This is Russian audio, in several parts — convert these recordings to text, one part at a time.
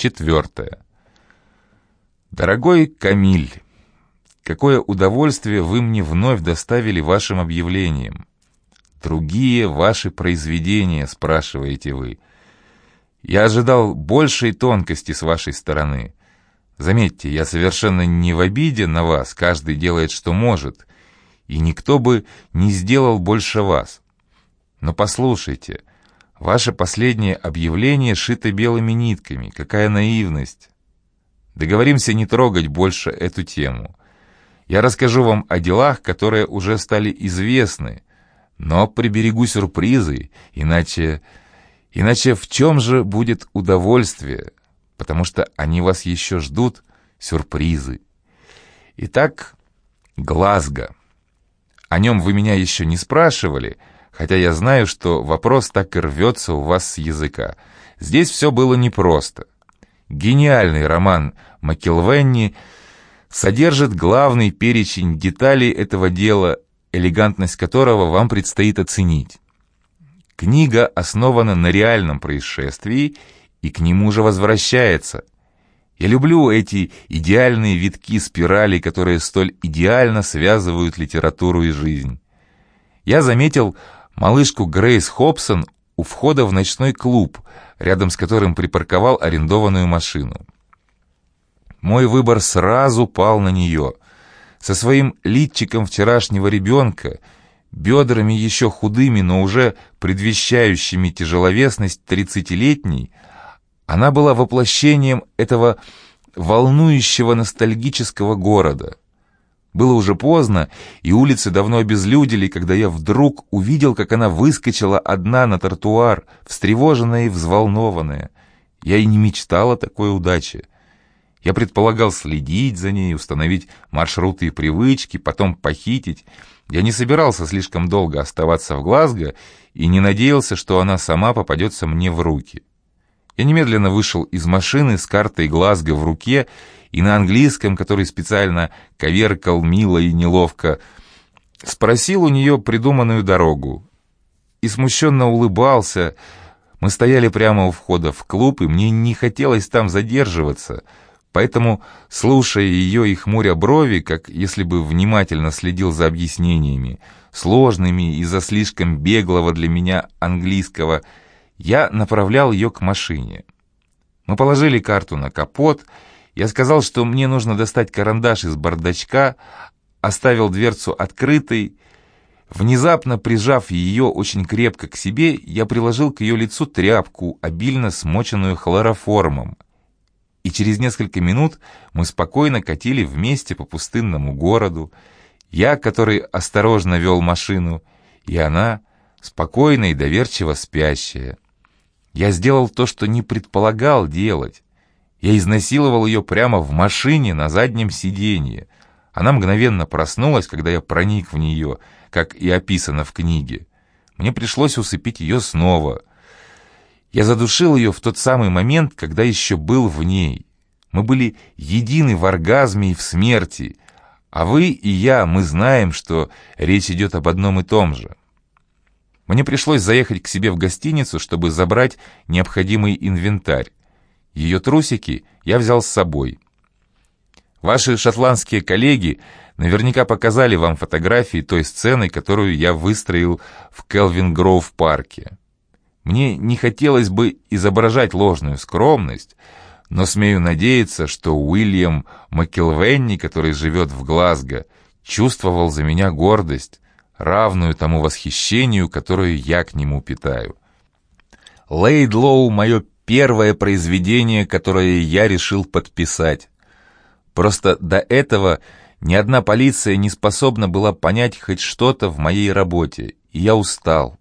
Четвертое. Дорогой Камиль, какое удовольствие вы мне вновь доставили вашим объявлением. Другие ваши произведения, спрашиваете вы. Я ожидал большей тонкости с вашей стороны. Заметьте, я совершенно не в обиде на вас, каждый делает, что может, и никто бы не сделал больше вас. Но послушайте, ваше последнее объявление шито белыми нитками, какая наивность. Договоримся не трогать больше эту тему. Я расскажу вам о делах, которые уже стали известны, но приберегу сюрпризы, иначе... Иначе в чем же будет удовольствие? Потому что они вас еще ждут, сюрпризы. Итак, Глазго. О нем вы меня еще не спрашивали, хотя я знаю, что вопрос так и рвется у вас с языка. Здесь все было непросто. Гениальный роман Макилвенни содержит главный перечень деталей этого дела, элегантность которого вам предстоит оценить. Книга основана на реальном происшествии и к нему же возвращается. Я люблю эти идеальные витки спирали, которые столь идеально связывают литературу и жизнь. Я заметил малышку Грейс Хобсон у входа в ночной клуб, рядом с которым припарковал арендованную машину. Мой выбор сразу пал на нее. Со своим литчиком вчерашнего ребенка, бедрами еще худыми, но уже предвещающими тяжеловесность тридцатилетней, она была воплощением этого волнующего ностальгического города. Было уже поздно, и улицы давно обезлюдили, когда я вдруг увидел, как она выскочила одна на тротуар, встревоженная и взволнованная. Я и не мечтал о такой удаче. Я предполагал следить за ней, установить маршруты и привычки, потом похитить. Я не собирался слишком долго оставаться в Глазго и не надеялся, что она сама попадется мне в руки. Я немедленно вышел из машины с картой Глазго в руке и на английском, который специально коверкал мило и неловко, спросил у нее придуманную дорогу. И смущенно улыбался. Мы стояли прямо у входа в клуб, и мне не хотелось там задерживаться — Поэтому, слушая ее и хмуря брови, как если бы внимательно следил за объяснениями, сложными из-за слишком беглого для меня английского, я направлял ее к машине. Мы положили карту на капот, я сказал, что мне нужно достать карандаш из бардачка, оставил дверцу открытой. Внезапно прижав ее очень крепко к себе, я приложил к ее лицу тряпку, обильно смоченную хлороформом и через несколько минут мы спокойно катили вместе по пустынному городу, я, который осторожно вел машину, и она, спокойно и доверчиво спящая. Я сделал то, что не предполагал делать. Я изнасиловал ее прямо в машине на заднем сиденье. Она мгновенно проснулась, когда я проник в нее, как и описано в книге. Мне пришлось усыпить ее снова — я задушил ее в тот самый момент, когда еще был в ней. Мы были едины в оргазме и в смерти, а вы и я, мы знаем, что речь идет об одном и том же. Мне пришлось заехать к себе в гостиницу, чтобы забрать необходимый инвентарь. Ее трусики я взял с собой. Ваши шотландские коллеги наверняка показали вам фотографии той сцены, которую я выстроил в Келвин Гроув парке. Мне не хотелось бы изображать ложную скромность, но смею надеяться, что Уильям Маккелвенни, который живет в Глазго, чувствовал за меня гордость, равную тому восхищению, которое я к нему питаю. Лейдлоу — мое первое произведение, которое я решил подписать. Просто до этого ни одна полиция не способна была понять хоть что-то в моей работе, и я устал.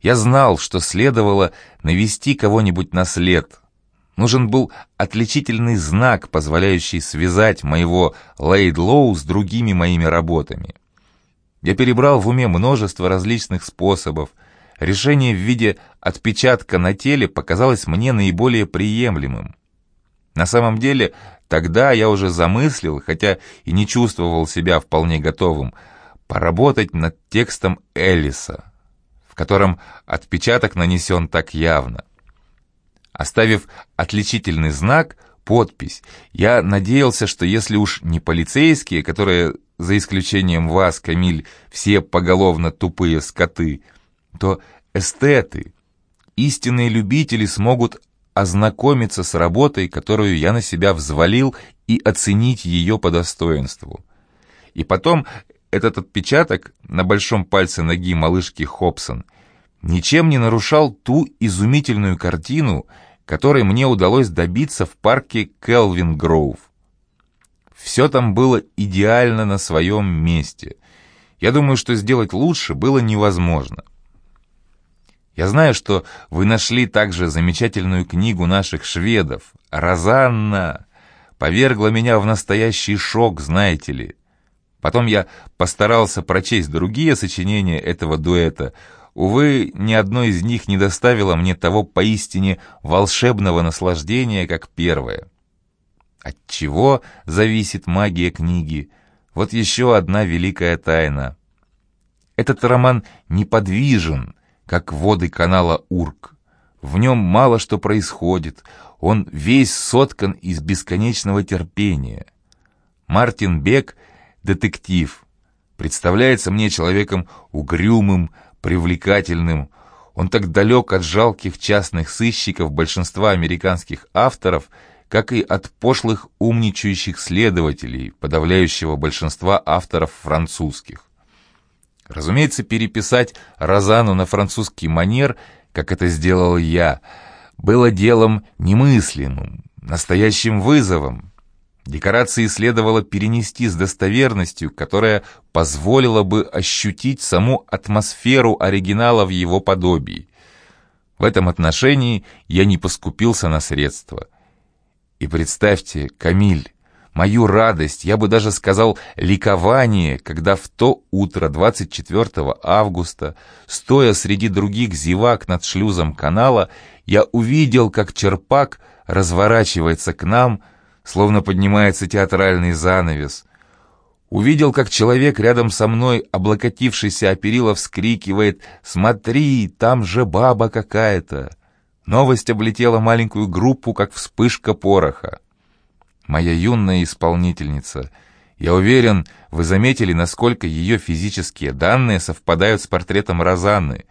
Я знал, что следовало навести кого-нибудь на след. Нужен был отличительный знак, позволяющий связать моего Лейдлоу с другими моими работами. Я перебрал в уме множество различных способов. Решение в виде отпечатка на теле показалось мне наиболее приемлемым. На самом деле, тогда я уже замыслил, хотя и не чувствовал себя вполне готовым, поработать над текстом Эллиса в котором отпечаток нанесен так явно. Оставив отличительный знак, подпись, я надеялся, что если уж не полицейские, которые, за исключением вас, Камиль, все поголовно тупые скоты, то эстеты, истинные любители смогут ознакомиться с работой, которую я на себя взвалил, и оценить ее по достоинству. И потом этот отпечаток на большом пальце ноги малышки Хобсон ничем не нарушал ту изумительную картину, которой мне удалось добиться в парке Келвин Гроув. Все там было идеально на своем месте. Я думаю, что сделать лучше было невозможно. Я знаю, что вы нашли также замечательную книгу наших шведов. «Розанна» повергла меня в настоящий шок, знаете ли. Потом я постарался прочесть другие сочинения этого дуэта. Увы, ни одно из них не доставило мне того поистине волшебного наслаждения, как первое. От чего зависит магия книги? Вот еще одна великая тайна. Этот роман неподвижен, как воды канала Урк. В нем мало что происходит, он весь соткан из бесконечного терпения. Мартин Бек — детектив. Представляется мне человеком угрюмым, привлекательным. Он так далек от жалких частных сыщиков большинства американских авторов, как и от пошлых умничающих следователей, подавляющего большинства авторов французских. Разумеется, переписать Розану на французский манер, как это сделал я, было делом немыслимым, настоящим вызовом. Декорации следовало перенести с достоверностью, которая позволила бы ощутить саму атмосферу оригинала в его подобии. В этом отношении я не поскупился на средства. И представьте, Камиль, мою радость, я бы даже сказал ликование, когда в то утро 24 августа, стоя среди других зевак над шлюзом канала, я увидел, как черпак разворачивается к нам, словно поднимается театральный занавес. Увидел, как человек рядом со мной, облокотившийся о перила, вскрикивает «Смотри, там же баба какая-то!» Новость облетела маленькую группу, как вспышка пороха моя юная исполнительница. Я уверен, вы заметили, насколько ее физические данные совпадают с портретом Розанны.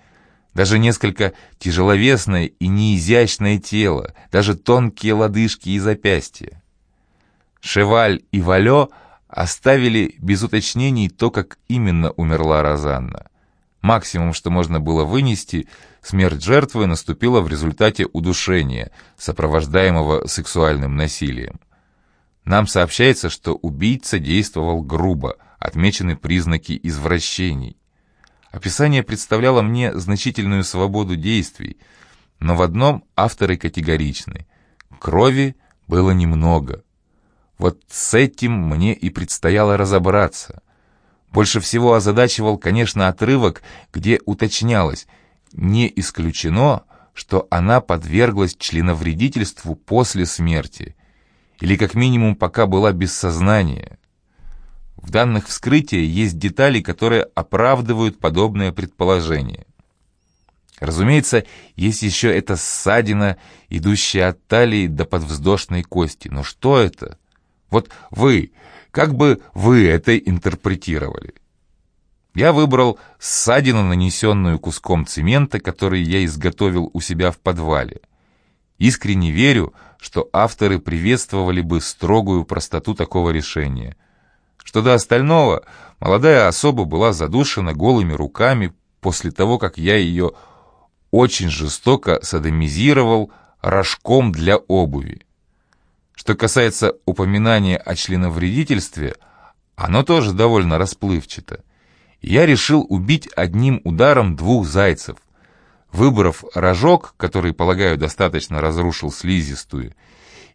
Даже несколько тяжеловесное и неизящное тело, даже тонкие лодыжки и запястья. Шеваль и Валё оставили без уточнений то, как именно умерла Розанна. Максимум, что можно было вынести, смерть жертвы наступила в результате удушения, сопровождаемого сексуальным насилием. Нам сообщается, что убийца действовал грубо, отмечены признаки извращений. Описание представляло мне значительную свободу действий, но в одном авторы категоричны. Крови было немного. Вот с этим мне и предстояло разобраться. Больше всего озадачивал, конечно, отрывок, где уточнялось, не исключено, что она подверглась членовредительству после смерти – или как минимум пока была без сознания. В данных вскрытия есть детали, которые оправдывают подобное предположение. Разумеется, есть еще эта ссадина, идущая от талии до подвздошной кости. Но что это? Вот вы, как бы вы это интерпретировали? Я выбрал ссадину, нанесенную куском цемента, который я изготовил у себя в подвале. Искренне верю, что авторы приветствовали бы строгую простоту такого решения. Что до остального, молодая особа была задушена голыми руками после того, как я ее очень жестоко садомизировал рожком для обуви. Что касается упоминания о членовредительстве, оно тоже довольно расплывчато. Я решил убить одним ударом двух зайцев – выбрав рожок, который, полагаю, достаточно разрушил слизистую,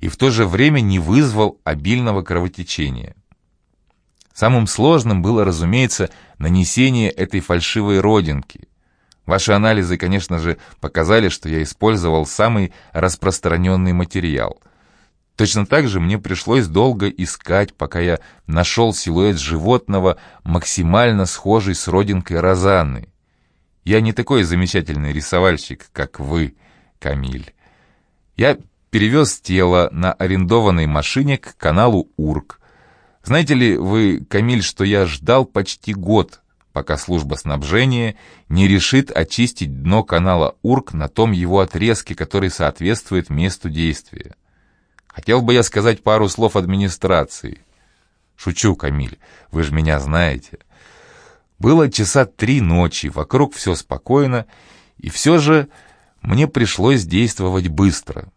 и в то же время не вызвал обильного кровотечения. Самым сложным было, разумеется, нанесение этой фальшивой родинки. Ваши анализы, конечно же, показали, что я использовал самый распространенный материал. Точно так же мне пришлось долго искать, пока я нашел силуэт животного, максимально схожий с родинкой розанны. Я не такой замечательный рисовальщик, как вы, Камиль. Я перевез тело на арендованной машине к каналу Урк. Знаете ли вы, Камиль, что я ждал почти год, пока служба снабжения не решит очистить дно канала Урк на том его отрезке, который соответствует месту действия. Хотел бы я сказать пару слов администрации. Шучу, Камиль, вы же меня знаете. Было часа три ночи, вокруг все спокойно, и все же мне пришлось действовать быстро.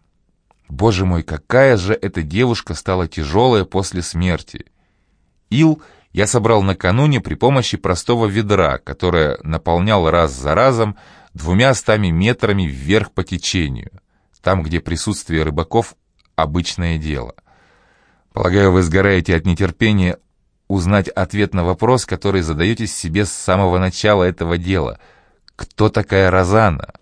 Боже мой, какая же эта девушка стала тяжелая после смерти. Ил я собрал накануне при помощи простого ведра, которое наполнял раз за разом двумя стами метрами вверх по течению, там, где присутствие рыбаков — обычное дело. Полагаю, вы сгораете от нетерпения узнать ответ на вопрос, который задаете себе с самого начала этого дела. Кто такая Розана?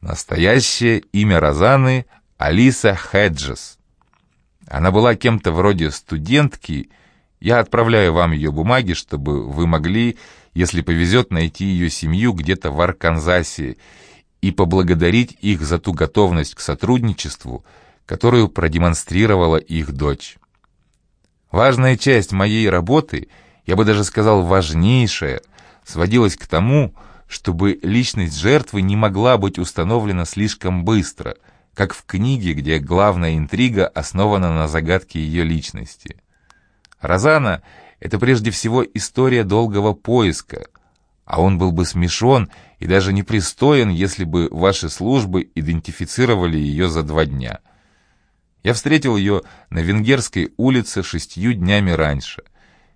Настоящее имя Розаны — Алиса Хеджес. Она была кем-то вроде студентки — я отправляю вам ее бумаги, чтобы вы могли, если повезет, найти ее семью где-то в Арканзасе и поблагодарить их за ту готовность к сотрудничеству, которую продемонстрировала их дочь. Важная часть моей работы, я бы даже сказал важнейшая, сводилась к тому, чтобы личность жертвы не могла быть установлена слишком быстро, как в книге, где главная интрига основана на загадке ее личности. Розана — это прежде всего история долгого поиска, а он был бы смешон и даже непристоен, если бы ваши службы идентифицировали ее за два дня. Я встретил ее на Венгерской улице шестью днями раньше.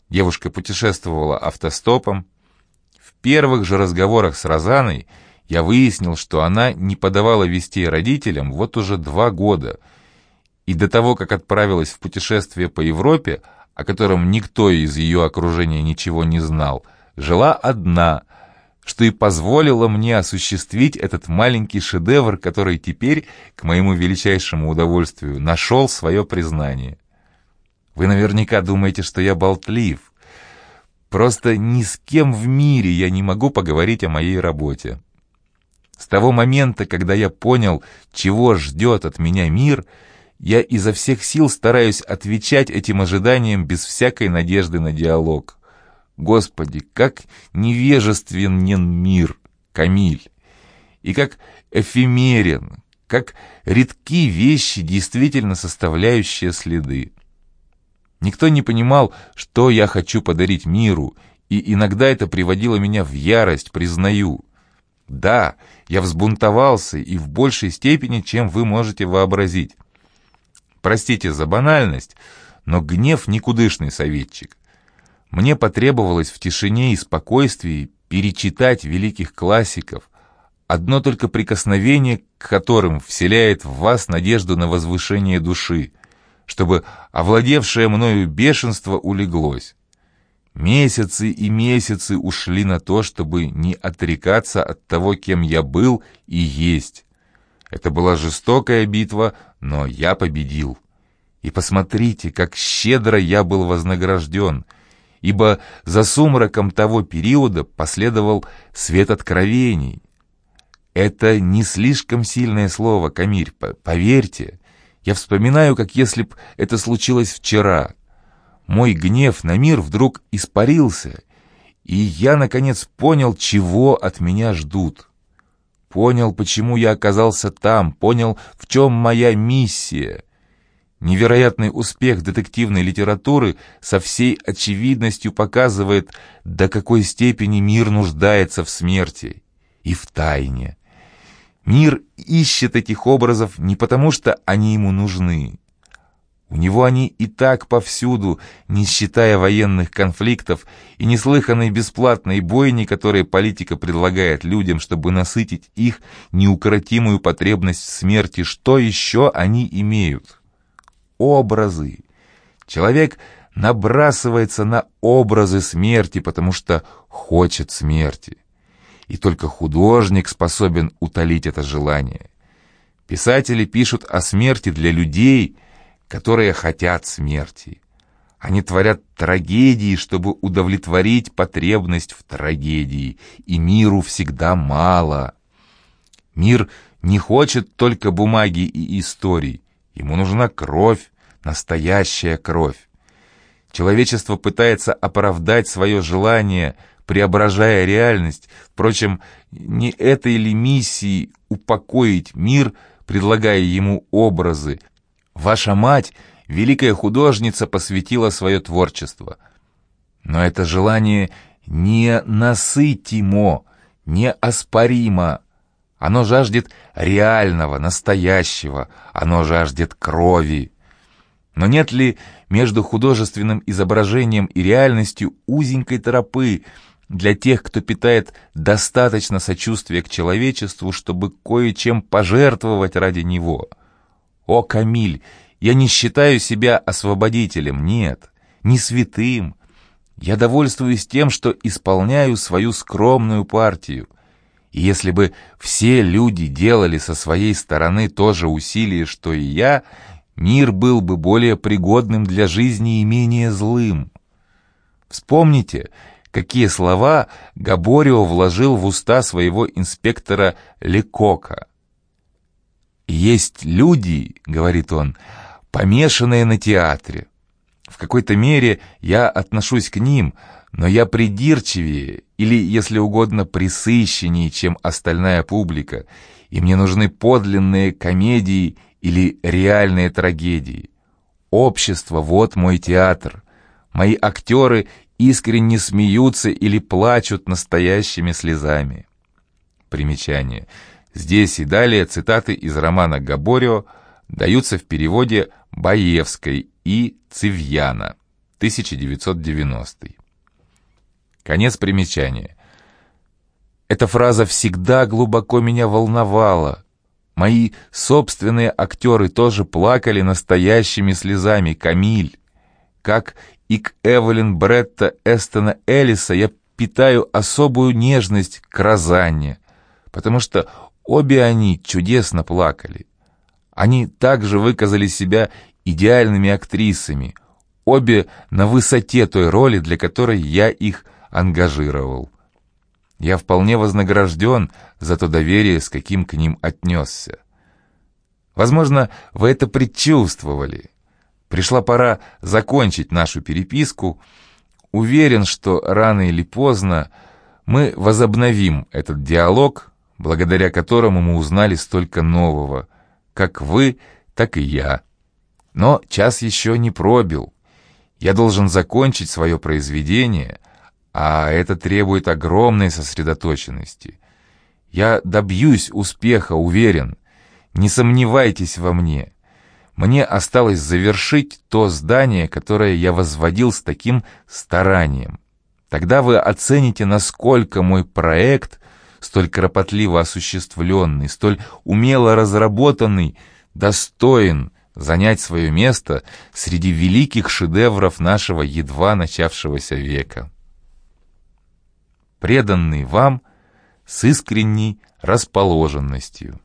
Девушка путешествовала автостопом. В первых же разговорах с Розаной я выяснил, что она не подавала вестей родителям вот уже два года, и до того, как отправилась в путешествие по Европе, о котором никто из ее окружения ничего не знал, жила одна, что и позволило мне осуществить этот маленький шедевр, который теперь, к моему величайшему удовольствию, нашел свое признание. Вы наверняка думаете, что я болтлив. Просто ни с кем в мире я не могу поговорить о моей работе. С того момента, когда я понял, чего ждет от меня мир — я изо всех сил стараюсь отвечать этим ожиданиям без всякой надежды на диалог. Господи, как невежественен мир, Камиль, и как эфемерен, как редки вещи, действительно составляющие следы. Никто не понимал, что я хочу подарить миру, и иногда это приводило меня в ярость, признаю. Да, я взбунтовался и в большей степени, чем вы можете вообразить. Простите за банальность, но гнев никудышный советчик. Мне потребовалось в тишине и спокойствии перечитать великих классиков, одно только прикосновение к которым вселяет в вас надежду на возвышение души, чтобы овладевшее мною бешенство улеглось. Месяцы и месяцы ушли на то, чтобы не отрекаться от того, кем я был и есть. Это была жестокая битва, но я победил. И посмотрите, как щедро я был вознагражден, ибо за сумраком того периода последовал свет откровений. Это не слишком сильное слово, Камиль, поверьте. Я вспоминаю, как если б это случилось вчера. Мой гнев на мир вдруг испарился, и я, наконец, понял, чего от меня ждут. Понял, почему я оказался там, понял, в чем моя миссия. Невероятный успех детективной литературы со всей очевидностью показывает, до какой степени мир нуждается в смерти и в тайне. Мир ищет этих образов не потому, что они ему нужны, у него они и так повсюду, не считая военных конфликтов и неслыханной бесплатной бойни, которые политика предлагает людям, чтобы насытить их неукротимую потребность в смерти. Что еще они имеют? Образы. Человек набрасывается на образы смерти, потому что хочет смерти. И только художник способен утолить это желание. Писатели пишут о смерти для людей – которые хотят смерти. Они творят трагедии, чтобы удовлетворить потребность в трагедии, и миру всегда мало. Мир не хочет только бумаги и историй. Ему нужна кровь, настоящая кровь. Человечество пытается оправдать свое желание, преображая реальность. Впрочем, не этой ли миссии упокоить мир, предлагая ему образы? Ваша мать, великая художница, посвятила свое творчество. Но это желание не насытимо, неоспоримо. Оно жаждет реального, настоящего, оно жаждет крови. Но нет ли между художественным изображением и реальностью узенькой тропы для тех, кто питает достаточно сочувствия к человечеству, чтобы кое-чем пожертвовать ради него? О, Камиль, я не считаю себя освободителем, нет, не святым. Я довольствуюсь тем, что исполняю свою скромную партию — и если бы все люди делали со своей стороны то же усилие, что и я, мир был бы более пригодным для жизни и менее злым. Вспомните, какие слова Габорио вложил в уста своего инспектора Лекока. «Есть люди, — говорит он, — помешанные на театре. В какой-то мере я отношусь к ним — но я придирчивее или, если угодно, присыщеннее, чем остальная публика, и мне нужны подлинные комедии или реальные трагедии. Общество — вот мой театр. Мои актеры искренне смеются или плачут настоящими слезами. Примечание. Здесь и далее цитаты из романа Габорио даются в переводе Баевской и Цивьяна, 1990. Конец примечания. Эта фраза всегда глубоко меня волновала. Мои собственные актеры тоже плакали настоящими слезами. Камиль. Как и к Эвелин Бретта Эстона Эллиса я питаю особую нежность к Розанне, потому что обе они чудесно плакали. Они также выказали себя идеальными актрисами, обе на высоте той роли, для которой я их ангажировал. Я вполне вознагражден за то доверие, с каким к ним отнесся. Возможно, вы это предчувствовали. Пришла пора закончить нашу переписку. Уверен, что рано или поздно мы возобновим этот диалог, благодаря которому мы узнали столько нового, как вы, так и я. Но час еще не пробил. Я должен закончить свое произведение — а это требует огромной сосредоточенности. Я добьюсь успеха, уверен. Не сомневайтесь во мне. Мне осталось завершить то здание, которое я возводил с таким старанием. Тогда вы оцените, насколько мой проект, столь кропотливо осуществленный, столь умело разработанный, достоин занять свое место среди великих шедевров нашего едва начавшегося века преданный вам с искренней расположенностью.